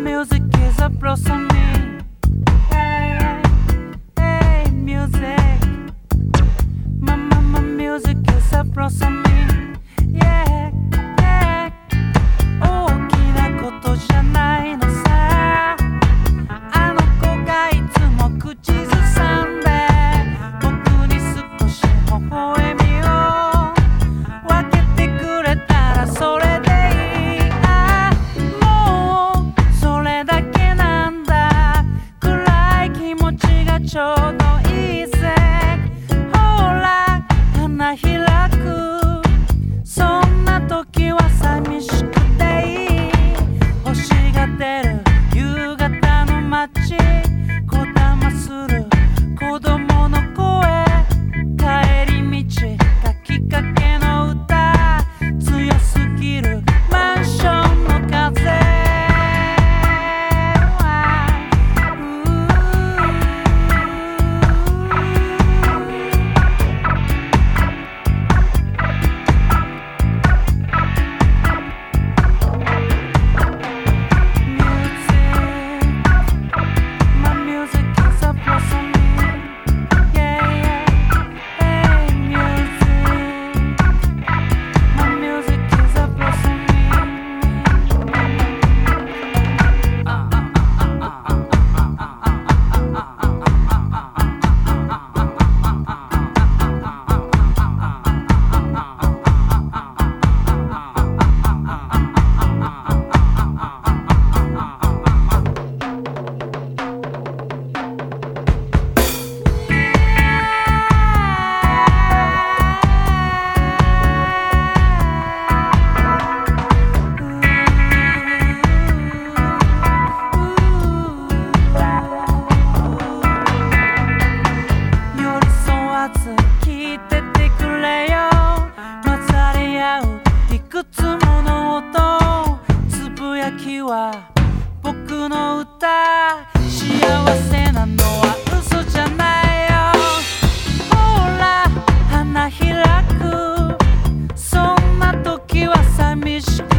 music is a blossoming. Hey, music. My, my, my music is a blossoming. csoda ízek, hollák, anna hillá. me chamar.